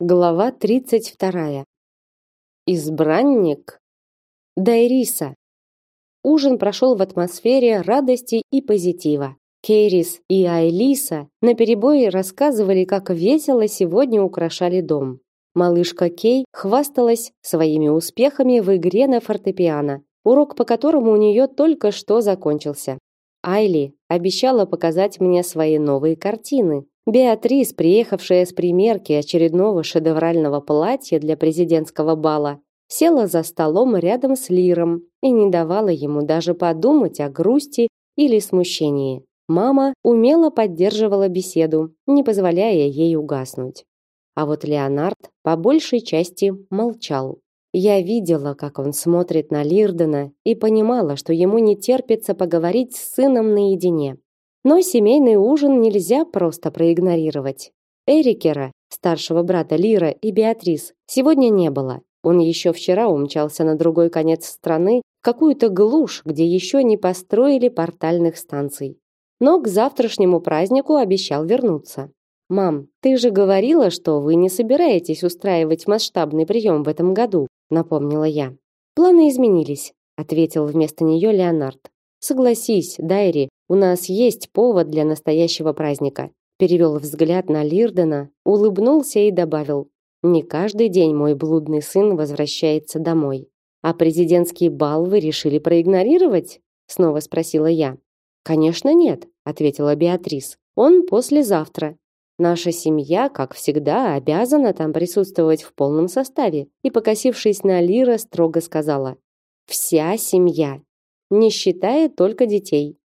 Глава 32. Избранник Дайриса. Ужин прошел в атмосфере радости и позитива. Кейрис и Айлиса наперебой рассказывали, как весело сегодня украшали дом. Малышка Кей хвасталась своими успехами в игре на фортепиано, урок по которому у нее только что закончился. Айли обещала показать мне свои новые картины, Беатрис, приехавшая с примерки очередного шедеврального платья для президентского бала, села за столом рядом с Лиром и не давала ему даже подумать о грусти или смущении. Мама умело поддерживала беседу, не позволяя ей угаснуть. А вот Леонард по большей части молчал. Я видела, как он смотрит на Лирдена и понимала, что ему не терпится поговорить с сыном наедине. Но семейный ужин нельзя просто проигнорировать. Эрикера, старшего брата Лира и Беатрис, сегодня не было. Он еще вчера умчался на другой конец страны, в какую-то глушь, где еще не построили портальных станций. Но к завтрашнему празднику обещал вернуться. «Мам, ты же говорила, что вы не собираетесь устраивать масштабный прием в этом году», напомнила я. «Планы изменились», ответил вместо нее Леонард. «Согласись, Дайри, у нас есть повод для настоящего праздника. Перевел взгляд на Лирдена, улыбнулся и добавил: Не каждый день мой блудный сын возвращается домой. А президентский бал вы решили проигнорировать? снова спросила я. Конечно, нет, ответила Беатрис. Он послезавтра. Наша семья, как всегда, обязана там присутствовать в полном составе. И покосившись на Лира, строго сказала: "Вся семья, не считая только детей.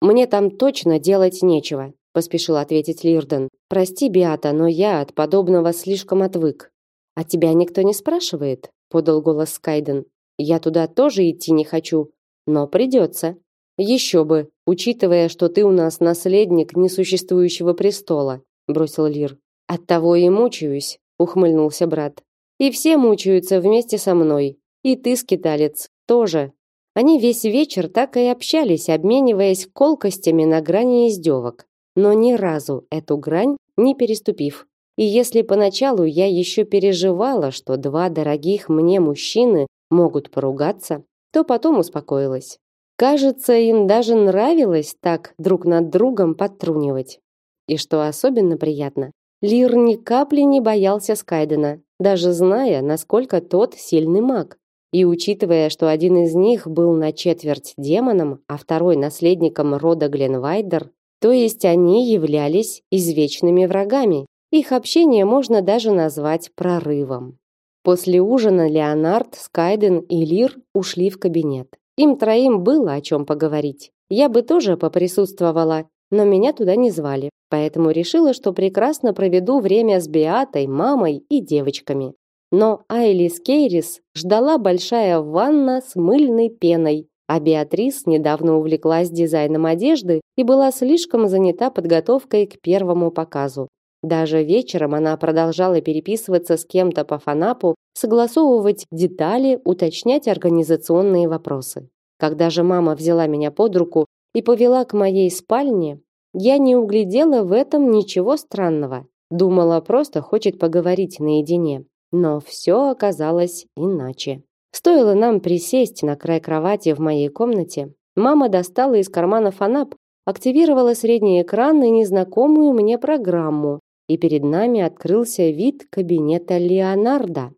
Мне там точно делать нечего, поспешил ответить Лирден. Прости, Биата, но я от подобного слишком отвык. А тебя никто не спрашивает, подал голос Скайден. Я туда тоже идти не хочу, но придется. Еще бы, учитывая, что ты у нас наследник несуществующего престола, бросил Лир. Оттого и мучаюсь, ухмыльнулся брат. И все мучаются вместе со мной. И ты, скиталец, тоже. Они весь вечер так и общались, обмениваясь колкостями на грани издевок, но ни разу эту грань не переступив. И если поначалу я еще переживала, что два дорогих мне мужчины могут поругаться, то потом успокоилась. Кажется, им даже нравилось так друг над другом подтрунивать. И что особенно приятно, Лир ни капли не боялся Скайдена, даже зная, насколько тот сильный маг. И учитывая, что один из них был на четверть демоном, а второй наследником рода Гленвайдер, то есть они являлись извечными врагами. Их общение можно даже назвать прорывом. После ужина Леонард, Скайден и Лир ушли в кабинет. Им троим было о чем поговорить. Я бы тоже поприсутствовала, но меня туда не звали, поэтому решила, что прекрасно проведу время с Беатой, мамой и девочками. Но Айлис Кейрис ждала большая ванна с мыльной пеной, а Беатрис недавно увлеклась дизайном одежды и была слишком занята подготовкой к первому показу. Даже вечером она продолжала переписываться с кем-то по фанапу, согласовывать детали, уточнять организационные вопросы. Когда же мама взяла меня под руку и повела к моей спальне, я не углядела в этом ничего странного. Думала, просто хочет поговорить наедине. Но все оказалось иначе. Стоило нам присесть на край кровати в моей комнате, мама достала из кармана фанап, активировала средний экран и незнакомую мне программу, и перед нами открылся вид кабинета Леонардо,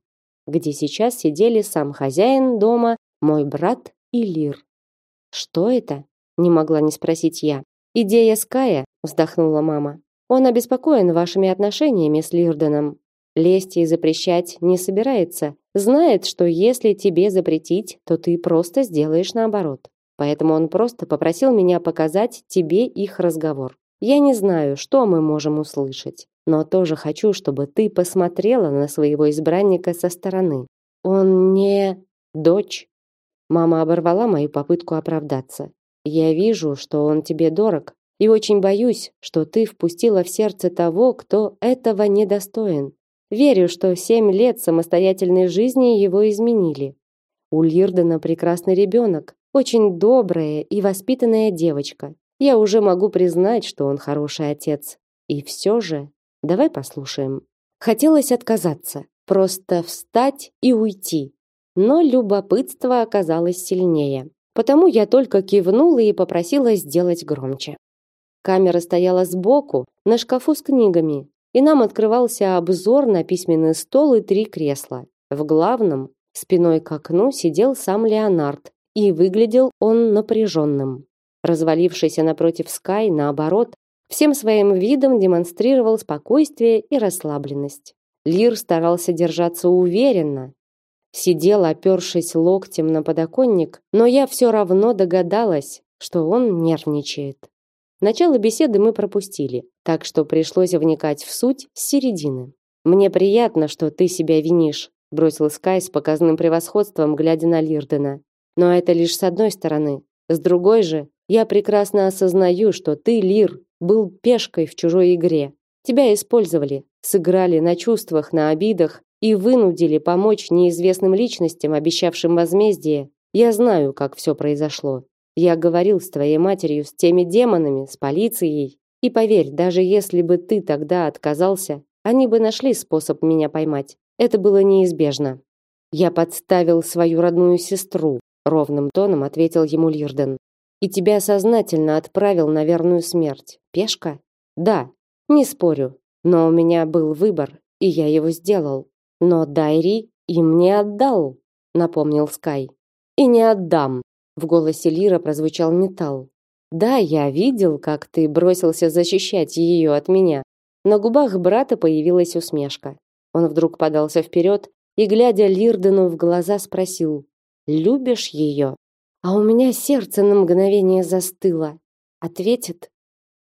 где сейчас сидели сам хозяин дома, мой брат и Лир. Что это? не могла не спросить я. Идея Ская, вздохнула мама. Он обеспокоен вашими отношениями с Лирденом. Лезть и запрещать не собирается. Знает, что если тебе запретить, то ты просто сделаешь наоборот. Поэтому он просто попросил меня показать тебе их разговор. Я не знаю, что мы можем услышать, но тоже хочу, чтобы ты посмотрела на своего избранника со стороны. Он не дочь. Мама оборвала мою попытку оправдаться. Я вижу, что он тебе дорог, и очень боюсь, что ты впустила в сердце того, кто этого недостоин. Верю, что семь лет самостоятельной жизни его изменили. У Лирдена прекрасный ребенок, очень добрая и воспитанная девочка. Я уже могу признать, что он хороший отец. И все же, давай послушаем. Хотелось отказаться, просто встать и уйти. Но любопытство оказалось сильнее. Потому я только кивнула и попросила сделать громче. Камера стояла сбоку, на шкафу с книгами, и нам открывался обзор на письменный стол и три кресла. В главном, спиной к окну, сидел сам Леонард, и выглядел он напряженным. Развалившийся напротив Скай, наоборот, всем своим видом демонстрировал спокойствие и расслабленность. Лир старался держаться уверенно, сидел, опершись локтем на подоконник, но я все равно догадалась, что он нервничает. Начало беседы мы пропустили, так что пришлось вникать в суть с середины. Мне приятно, что ты себя винишь, бросил Скай с показным превосходством, глядя на Лирдена. Но это лишь с одной стороны. С другой же, я прекрасно осознаю, что ты, Лир, был пешкой в чужой игре. Тебя использовали, сыграли на чувствах, на обидах и вынудили помочь неизвестным личностям, обещавшим возмездие. Я знаю, как все произошло. Я говорил с твоей матерью, с теми демонами, с полицией. И поверь, даже если бы ты тогда отказался, они бы нашли способ меня поймать. Это было неизбежно. Я подставил свою родную сестру, ровным тоном ответил ему Лирден. И тебя сознательно отправил на верную смерть. Пешка? Да, не спорю, но у меня был выбор, и я его сделал. Но Дайри им не отдал, напомнил Скай. И не отдам. В голосе Лира прозвучал металл. Да, я видел, как ты бросился защищать ее от меня. На губах брата появилась усмешка. Он вдруг подался вперед и, глядя Лирдену в глаза, спросил: "Любишь ее?" А у меня сердце на мгновение застыло. Ответит: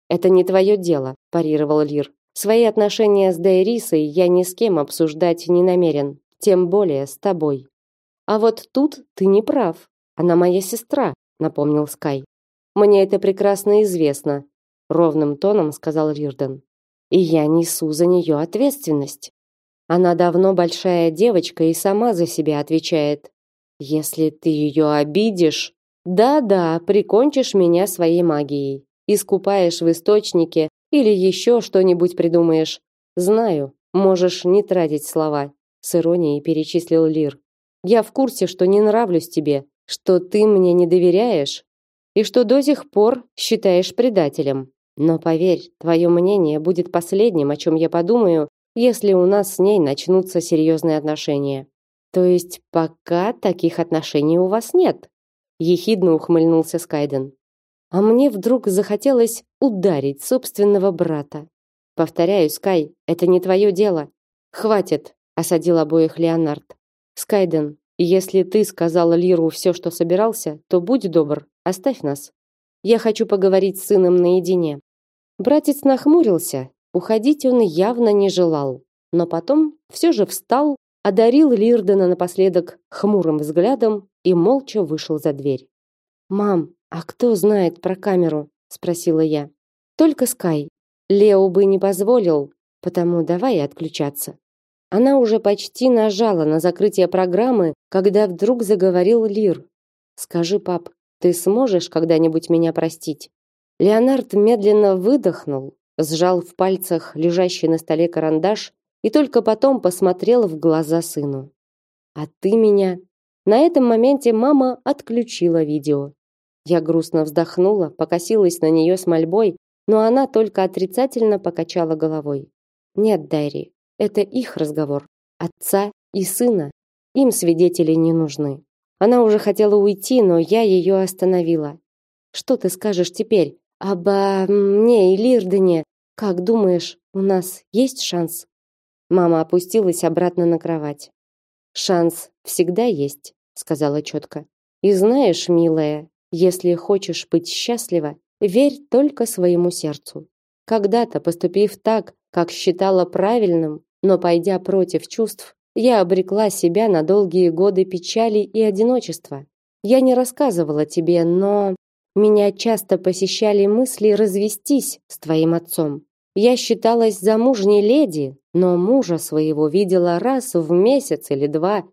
"Это не твое дело", парировал Лир. Свои отношения с Дейрисой я ни с кем обсуждать не намерен, тем более с тобой. А вот тут ты не прав. Она моя сестра, напомнил Скай. Мне это прекрасно известно, ровным тоном сказал Рирден. И я несу за нее ответственность. Она давно большая девочка и сама за себя отвечает. Если ты ее обидишь, да-да, прикончишь меня своей магией, искупаешь в источнике или еще что-нибудь придумаешь. Знаю, можешь не тратить слова, с иронией перечислил Лир. Я в курсе, что не нравлюсь тебе, что ты мне не доверяешь и что до сих пор считаешь предателем. Но поверь, твое мнение будет последним, о чем я подумаю, если у нас с ней начнутся серьезные отношения. То есть пока таких отношений у вас нет? Ехидно ухмыльнулся Скайден а мне вдруг захотелось ударить собственного брата. Повторяю, Скай, это не твое дело. Хватит, осадил обоих Леонард. Скайден, если ты сказала Лиру все, что собирался, то будь добр, оставь нас. Я хочу поговорить с сыном наедине. Братец нахмурился. Уходить он явно не желал, но потом все же встал, одарил Лирдена напоследок хмурым взглядом и молча вышел за дверь. Мам, а кто знает про камеру? спросила я. Только Скай. Лео бы не позволил, потому давай отключаться. Она уже почти нажала на закрытие программы, когда вдруг заговорил Лир. Скажи, пап, ты сможешь когда-нибудь меня простить? Леонард медленно выдохнул, сжал в пальцах лежащий на столе карандаш и только потом посмотрел в глаза сыну. А ты меня? На этом моменте мама отключила видео. Я грустно вздохнула, покосилась на нее с мольбой, но она только отрицательно покачала головой. Нет, Дайри, это их разговор, отца и сына. Им свидетели не нужны. Она уже хотела уйти, но я ее остановила. Что ты скажешь теперь об мне и Лирдене? Как думаешь, у нас есть шанс? Мама опустилась обратно на кровать. Шанс всегда есть, сказала четко. И знаешь, милая, если хочешь быть счастлива, верь только своему сердцу. Когда-то, поступив так, как считала правильным, но пойдя против чувств, я обрекла себя на долгие годы печали и одиночества. Я не рассказывала тебе, но меня часто посещали мысли развестись с твоим отцом. Я считалась замужней леди, но мужа своего видела раз в месяц или два,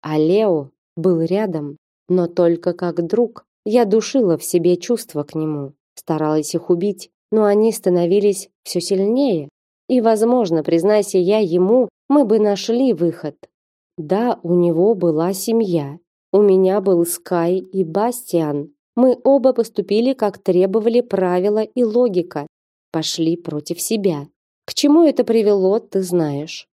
а Лео был рядом, но только как друг. Я душила в себе чувства к нему, старалась их убить, но они становились все сильнее. И, возможно, признайся я ему, мы бы нашли выход. Да, у него была семья. У меня был Скай и Бастиан. Мы оба поступили, как требовали правила и логика. Пошли против себя. К чему это привело, ты знаешь.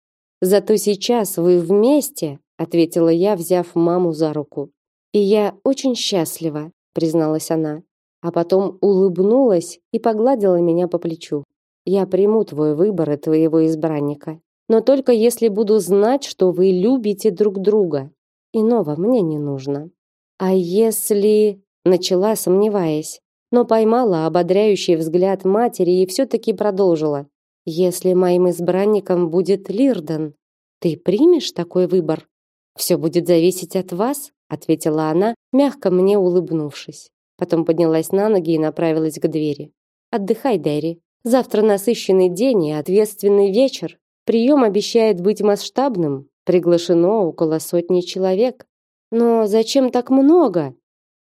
Зато сейчас вы вместе, ответила я, взяв маму за руку. И я очень счастлива, призналась она, а потом улыбнулась и погладила меня по плечу. Я приму твой выбор и твоего избранника, но только если буду знать, что вы любите друг друга. Иного мне не нужно. А если, начала, сомневаясь, но поймала ободряющий взгляд матери и все таки продолжила: если моим избранником будет Лирден, ты примешь такой выбор? Все будет зависеть от вас, ответила она, мягко мне улыбнувшись. Потом поднялась на ноги и направилась к двери. Отдыхай, Дэри. Завтра насыщенный день и ответственный вечер. Прием обещает быть масштабным. Приглашено около сотни человек. Но зачем так много?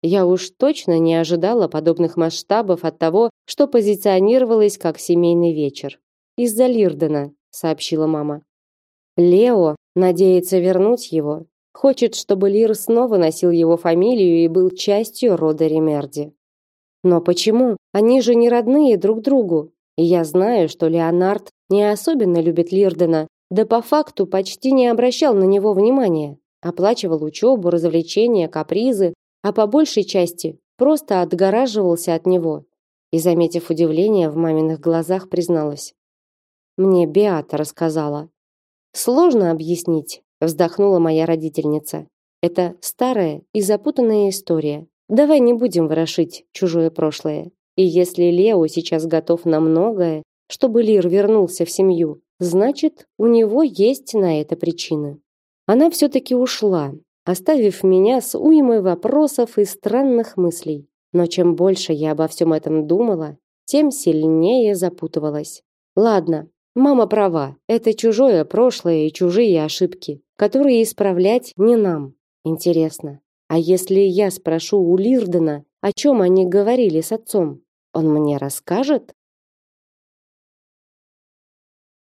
Я уж точно не ожидала подобных масштабов от того, что позиционировалось как семейный вечер. Из-за Лирдена, сообщила мама. Лео надеется вернуть его. Хочет, чтобы Лир снова носил его фамилию и был частью рода Ремерди. Но почему? Они же не родные друг другу. Я знаю, что Леонард не особенно любит Лирдена, да по факту почти не обращал на него внимания. Оплачивал учебу, развлечения, капризы, а по большей части просто отгораживался от него. И, заметив удивление в маминых глазах, призналась. Мне Беата рассказала. Сложно объяснить, вздохнула моя родительница. Это старая и запутанная история. Давай не будем ворошить чужое прошлое. И если Лео сейчас готов на многое, чтобы Лир вернулся в семью, значит, у него есть на это причины. Она все таки ушла, оставив меня с уймой вопросов и странных мыслей. Но чем больше я обо всем этом думала, тем сильнее запутывалась. Ладно, Мама права. Это чужое прошлое и чужие ошибки, которые исправлять не нам. Интересно, а если я спрошу у Лирдена, о чем они говорили с отцом, он мне расскажет?